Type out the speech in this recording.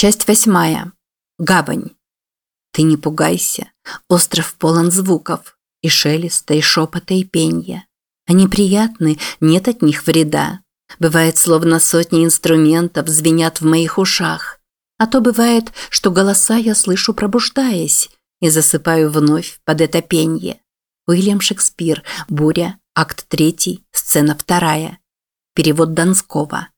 Часть восьмая. Гавань. Ты не пугайся. Остров полон звуков. И шелеста, и шепота, и пенья. Они приятны, нет от них вреда. Бывает, словно сотни инструментов звенят в моих ушах. А то бывает, что голоса я слышу пробуждаясь и засыпаю вновь под это пенье. Уильям Шекспир. Буря. Акт третий. Сцена вторая. Перевод Донского.